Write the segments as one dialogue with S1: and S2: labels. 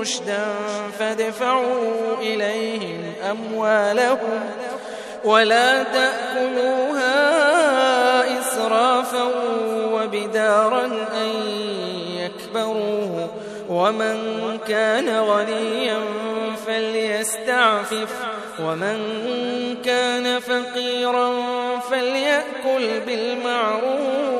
S1: رشدا فادفعوا إليهم أموالهم ولا تأكلوها إسرافا وبدارا أن يكبروه ومن كان غنيا فليستعفف ومن كان فقيرا فليأكل بالمعروف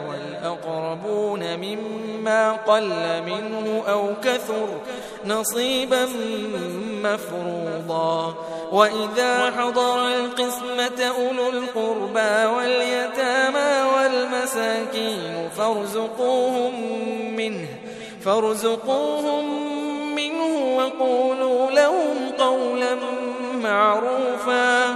S1: والأقربون مما قل منه أو كثر نصيبا مفروضا. وإذا حضر القسمة أولو القربى واليتامى والمساكين فارزقوهم منه فارزقوهم منه وقولوا لهم قولا معروفا.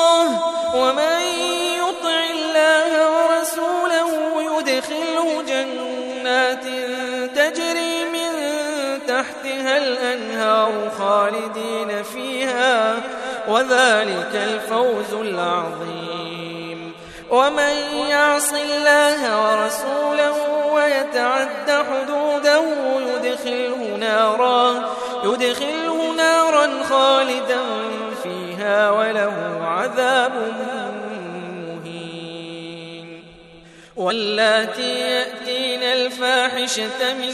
S1: الأنهار خالدين فيها وذلك الفوز العظيم. ومن يعص الله ورسوله ويتعد حدوده يدخله نارا يدخله نارا خالدا فيها وله عذاب مهين. واللاتي يأتين الفاحشة من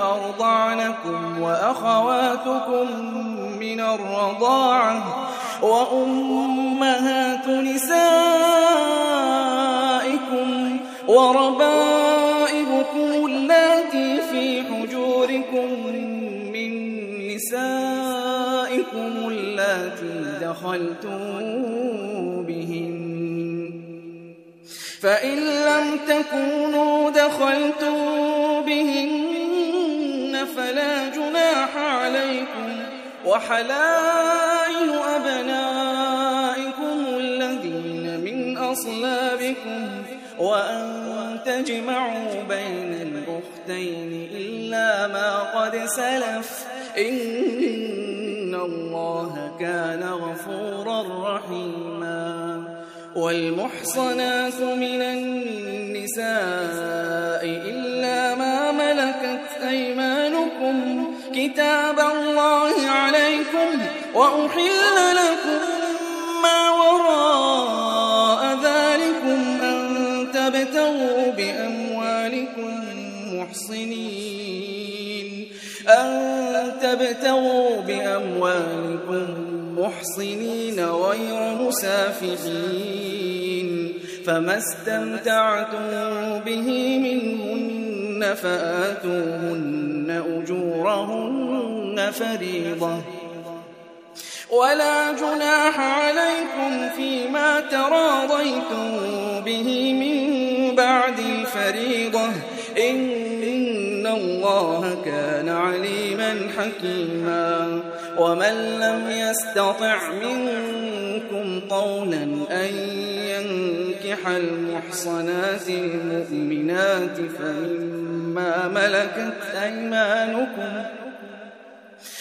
S1: أرضعنكم وأخواتكم من الرضاعة وأمهات نسائكم وربائبكم اللاتي في حجوركم من نسائكم اللاتي دخلتم بهن. فإن لم تكونوا دخلتم بهن فلا جناح عليكم وحلائل أبنائكم الذين من أصلابكم وأن تجمعوا بين الأختين إلا ما قد سلف إن الله كان غفورا رحيما والمحصنات من النساء وأحل لكم ما وراء ذلكم أن تبتغوا بأموالكم محصنين أن تبتغوا بأموالكم محصنين غير مسافحين فما استمتعتم به منهن فآتوهن أجورهن فريضة ولا جناح عليكم فيما تراضيتم به من بعد الفريضة. إن الله كان عليما حكيما. ومن لم يستطع منكم قولا أن ينكح المحصنات المؤمنات فمما ملكت أيمانكم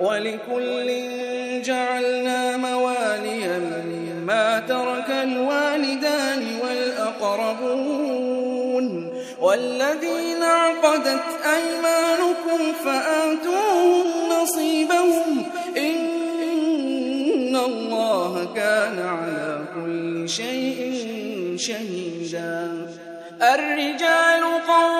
S1: ولكل جعلنا مواليا مما ترك الوالدان والأقربون والذين عقدت أيمانكم فآتوهم نصيبهم إن الله كان على كل شيء شهيدا الرجال قوامون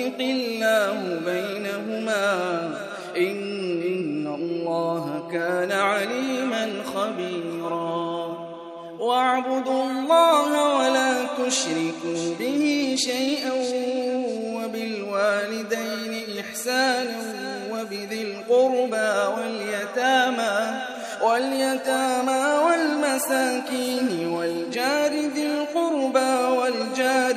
S1: يوفق الله بينهما. إن, الله كان عليما خبيرا. واعبدوا الله ولا تشركوا به شيئا وبالوالدين إحسانا وبذي القربى واليتامى واليتامى والمساكين والجار ذي القربى والجار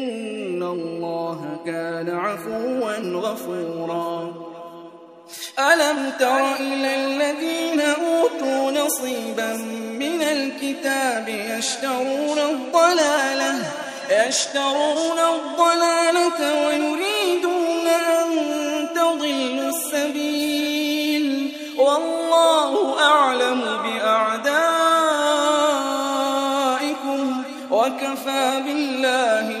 S1: كان عفوا غفورا. ألم تر إلى الذين أوتوا نصيبا من الكتاب يشترون الضلالة يشترون الضلالة ويريدون أن تضلوا السبيل. والله أعلم بأعدائكم وكفى بالله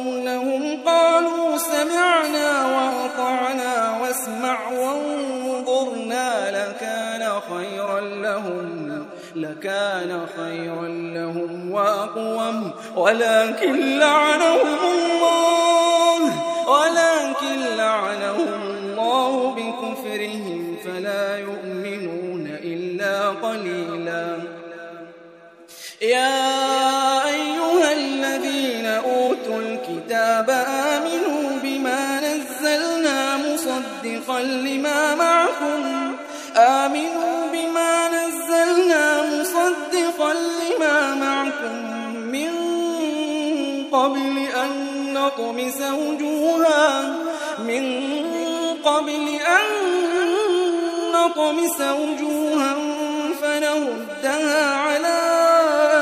S1: سمعنا وأطعنا واسمع وانظرنا لكان خيرا لهم لكان خيرا لهم وأقوم. ولكن لعنهم الله ولكن لعنهم الله بكفرهم فلا يؤمنون إلا قليلا. يا أيها الذين أوتوا الكتاب آمنوا لما معكم. آمنوا بما نزلنا مصدقا لما معكم. من قبل أن نطمس وجوها. من قبل أن نطمس وجوها فنردها على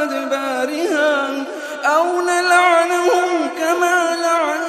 S1: أدبارها. أو نلعنهم كما لعنا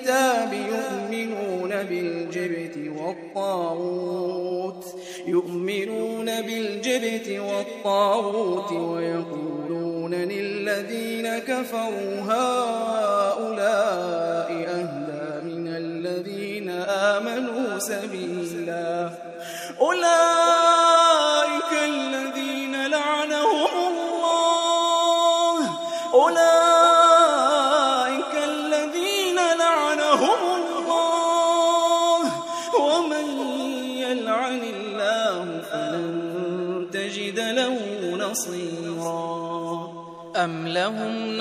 S1: الكتاب يؤمنون بالجبت والطاغوت يؤمنون بالجبت والطاغوت ويقولون للذين كفروا هؤلاء أهدى من الذين آمنوا سبيلا. أولئك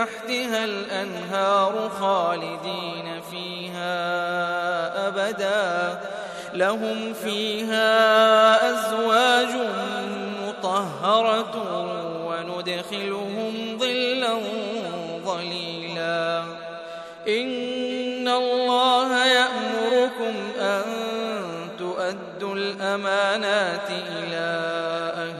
S1: تحتها الأنهار خالدين فيها أبدا. لهم فيها أزواج مطهرة وندخلهم ظلا ظليلا. إن الله يأمركم أن تؤدوا الأمانات إلى أهلها.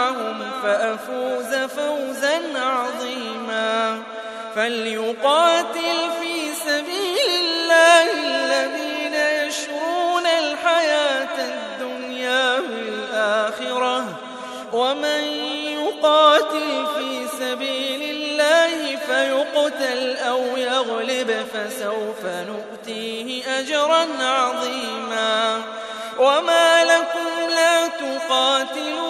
S1: معهم فأفوز فوزا عظيما. فليقاتل في سبيل الله الذين يشرون الحياة الدنيا بالآخرة ومن يقاتل في سبيل الله فيقتل أو يغلب فسوف نؤتيه أجرا عظيما. وما لكم لا تقاتلون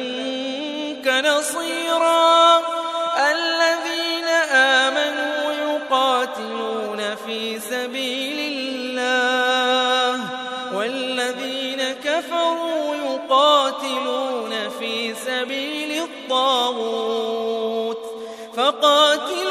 S1: نصيرا الذين آمنوا يقاتلون في سبيل الله والذين كفروا يقاتلون في سبيل الطاغوت فقاتلوا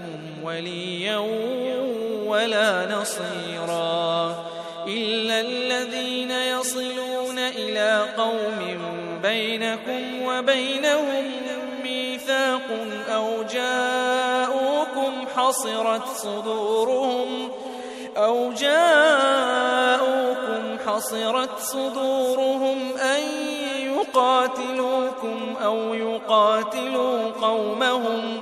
S1: وليا ولا نصيرا إلا الذين يصلون إلى قوم بينكم وبينهم ميثاق أو جاءوكم حصرت صدورهم أو جاءوكم حصرت صدورهم أن يقاتلوكم أو يقاتلوا قومهم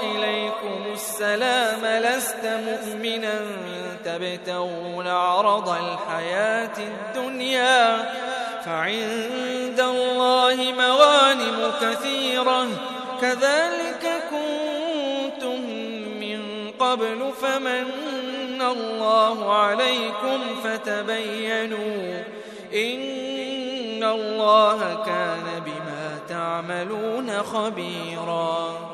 S1: إليكم السلام لست مؤمنا تبتغون عرض الحياة الدنيا فعند الله مغانم كثيرة كذلك كنتم من قبل فمن الله عليكم فتبينوا إن الله كان بما تعملون خبيرا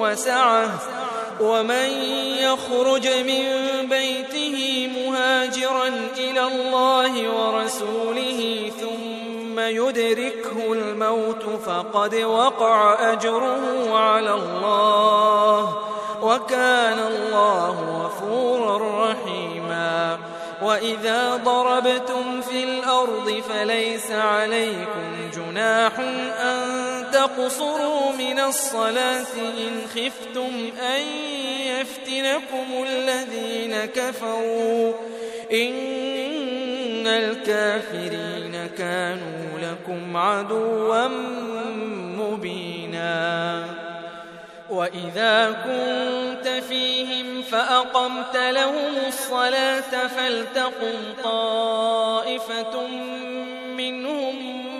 S1: وسعه ومن يخرج من بيته مهاجرا إلى الله ورسوله ثم يدركه الموت فقد وقع أجره على الله وكان الله غفورا رحيما وإذا ضربتم في الأرض فليس عليكم جناح أن تقصروا من الصلاة إن خفتم أن يفتنكم الذين كفروا إن الكافرين كانوا لكم عدوا مبينا وإذا كنت فيهم فأقمت لهم الصلاة فلتقم طائفة منهم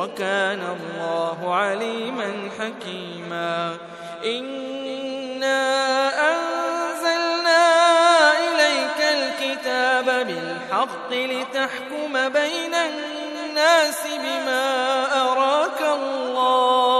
S1: وكان الله عليما حكيما. إنا أنزلنا إليك الكتاب بالحق لتحكم بين الناس بما أراك الله.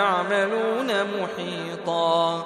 S1: محيطا.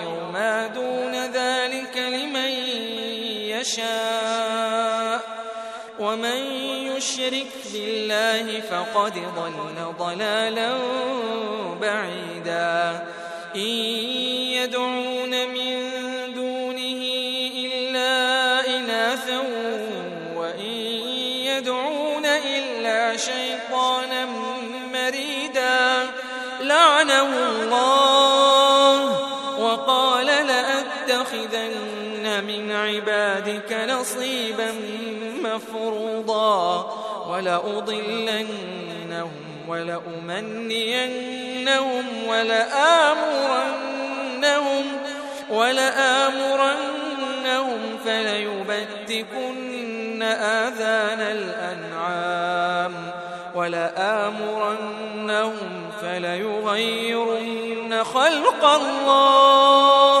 S1: يشاء. ومن يشرك بالله فقد ضل ضلالا بعيدا. إن يدعون من دونه إلا إناثا وإن يدعون إلا شيطانا مريدا. لعنه الله وقال لأتخذن من عبادك نصيبا مفروضا ولأضلنهم ولأمنينهم ولآمرنهم ولآمرنهم فليبتكن آذان الأنعام ولآمرنهم فليغيرن خلق الله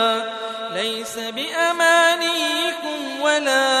S1: ليس بأمانيكم ولا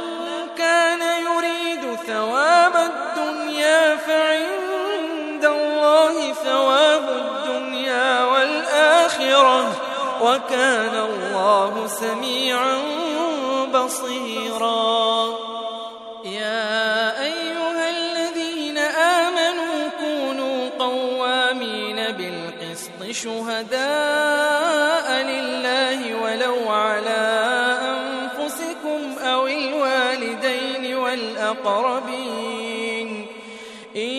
S1: وكان الله سميعا بصيرا. يا أيها الذين آمنوا كونوا قوامين بالقسط شهداء لله ولو على أنفسكم أو الوالدين والأقربين. إن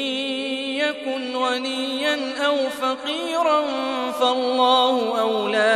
S1: يكن غنيا أو فقيرا فالله أولى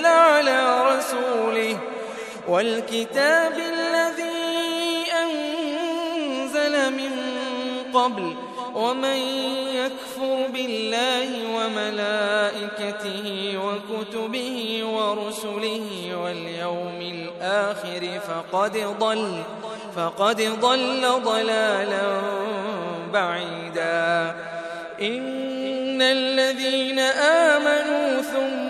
S1: نزل على رسوله والكتاب الذي أنزل من قبل ومن يكفر بالله وملائكته وكتبه ورسله واليوم الآخر فقد ضل فقد ضل ضلالا بعيدا إن الذين آمنوا ثم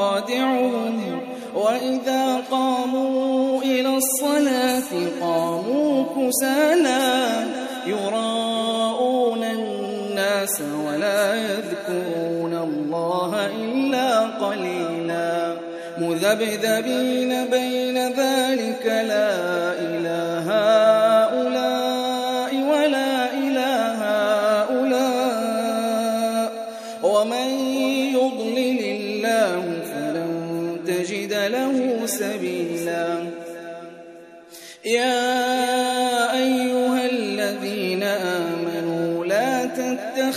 S2: خادعهم وإذا قاموا إلى الصلاة قاموا كسالا يراءون الناس ولا يذكرون الله إلا قليلا. مذبذبين بين ذلك لا إله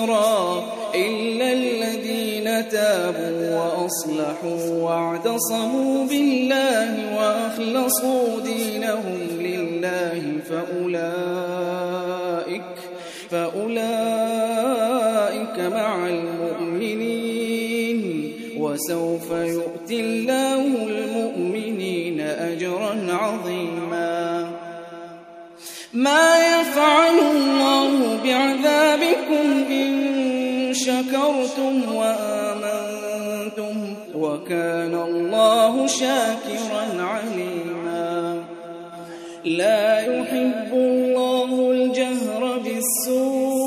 S2: نصيرا إلا الذين تابوا وأصلحوا واعتصموا بالله وأخلصوا دينهم لله فأولئك فأولئك مع المؤمنين. وسوف يؤتي الله المؤمنين أجرا عظيما. ما يفعل الله بعذابكم إن شكرتم وآمنتم وكان الله شاكرا عليما. لا يحب الله الجهر بالسوء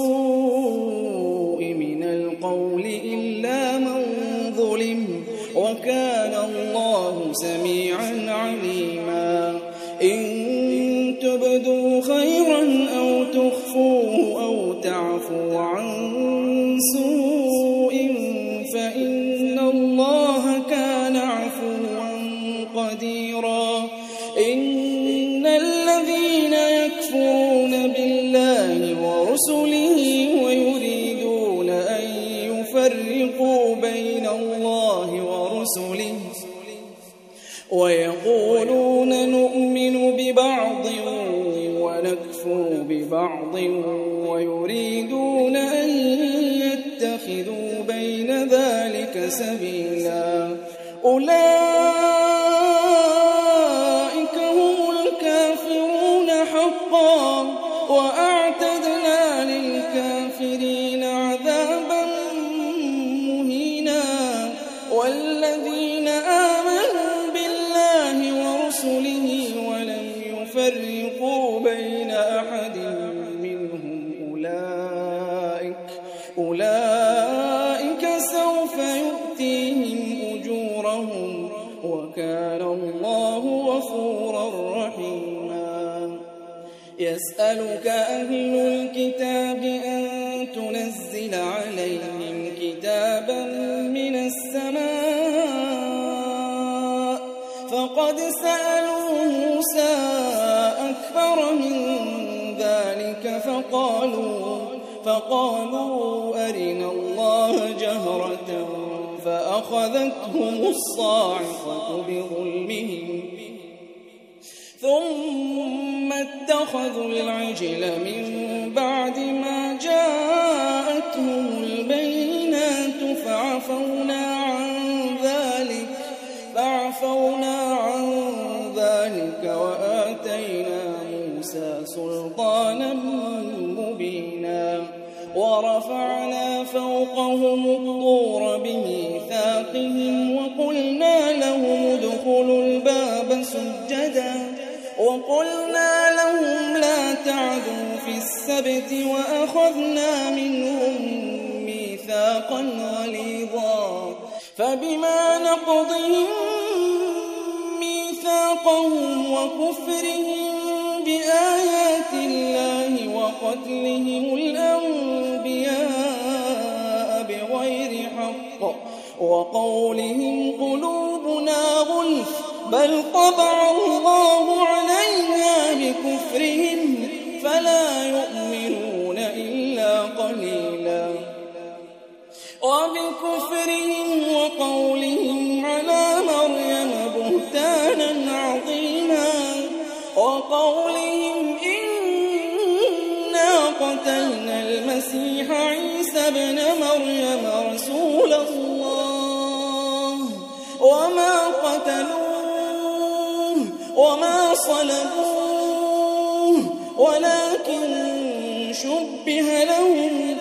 S1: ويريدون أن يتخذوا بين ذلك سبيلا. أولئك فأخذتهم الصاعقة بظلمهم ثم اتخذوا العجل من بعد ما جاءتهم البينات فعفونا عن ذلك فعفونا عن ذلك وآتينا موسى سلطانا مبينا ورفعنا فوقهم السبت وأخذنا منهم ميثاقا غليظا فبما نقضهم ميثاقهم وكفرهم بآيات الله وقتلهم الأنبياء بغير حق وقولهم قلوبنا غلف بل طبع الله ابن مريم رسول الله وما قتلوه وما صلبوه ولكن شبه لهم.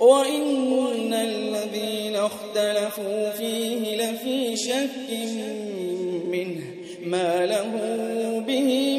S1: وإن الذين اختلفوا فيه لفي شك منه ما له به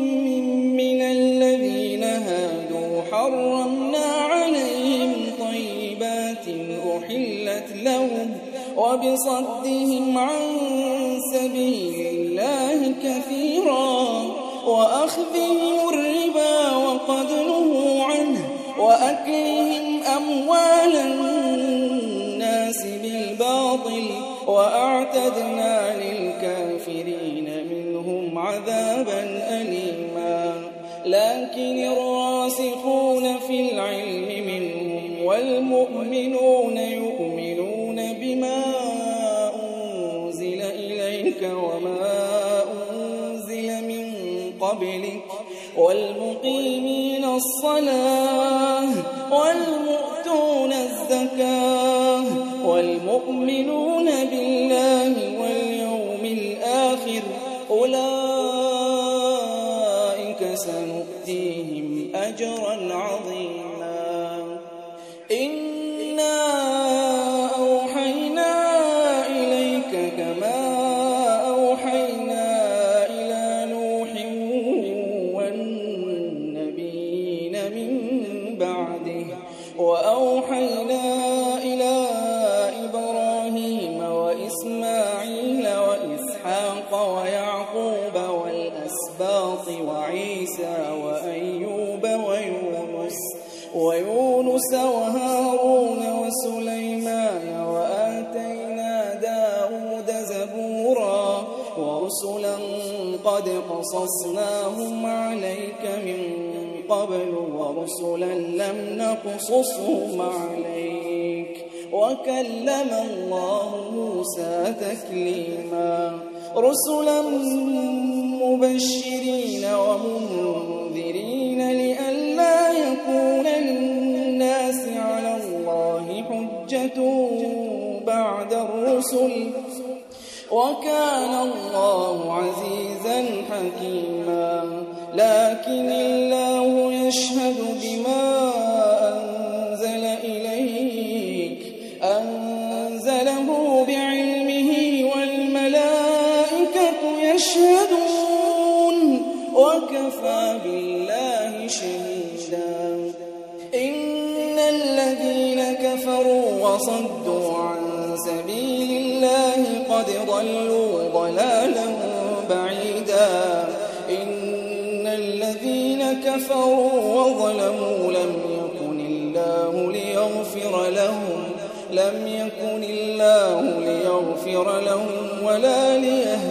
S1: وبصدهم عن وكلم الله موسى تكليما رسلا مبشرين يشهدون. وكفى بالله شهيدا. إن الذين كفروا وصدوا عن سبيل الله قد ضلوا ضلالا بعيدا. إن الذين كفروا وظلموا لم يكن الله ليغفر لهم لم يكن الله ليغفر لهم ولا ليهديهم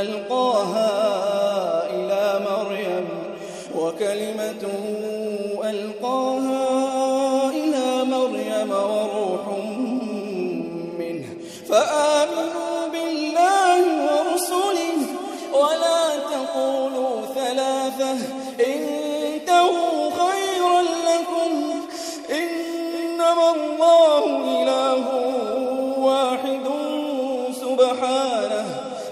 S1: ألقاها إلى مريم وكلمته ألقاها إلى مريم وروح منه. فآمنوا بالله ورسله ولا تقولوا ثلاثة انتهوا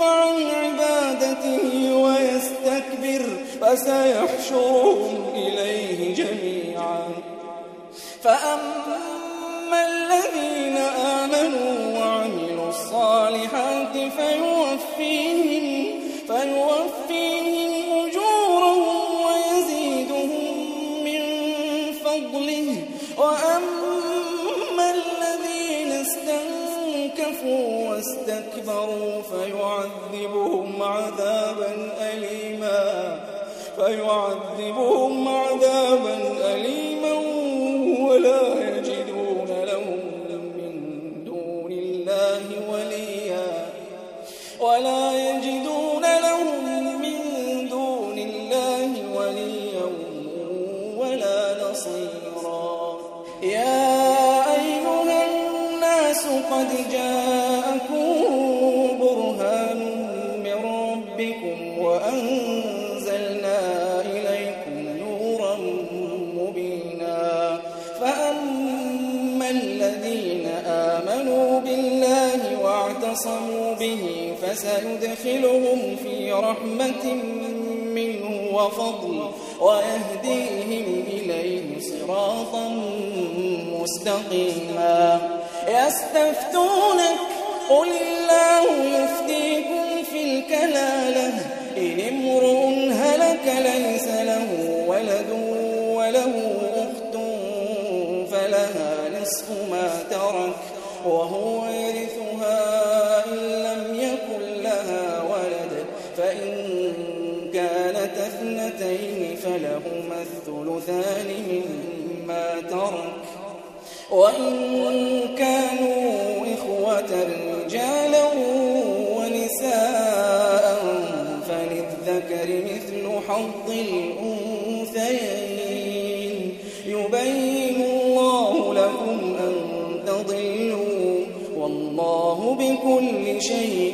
S1: عن عبادته ويستكبر فسيحشرهم إليه جميعا. فأما الذين آمنوا وعملوا الصالحات فيوفيهم فيوفيهم واستكبروا فيعذبهم عذابا أليما. فيعذبهم وفضل ويهديهم إليه صراطا مستقيما. يستفتونك قل الله يفتيكم في الكلالة إن امرؤ هلك ليس الثلثان مما ترك. وإن كانوا إخوة رجالا ونساء فللذكر مثل حظ الأنثيين. يبين الله لكم أن تضلوا. والله بكل شيء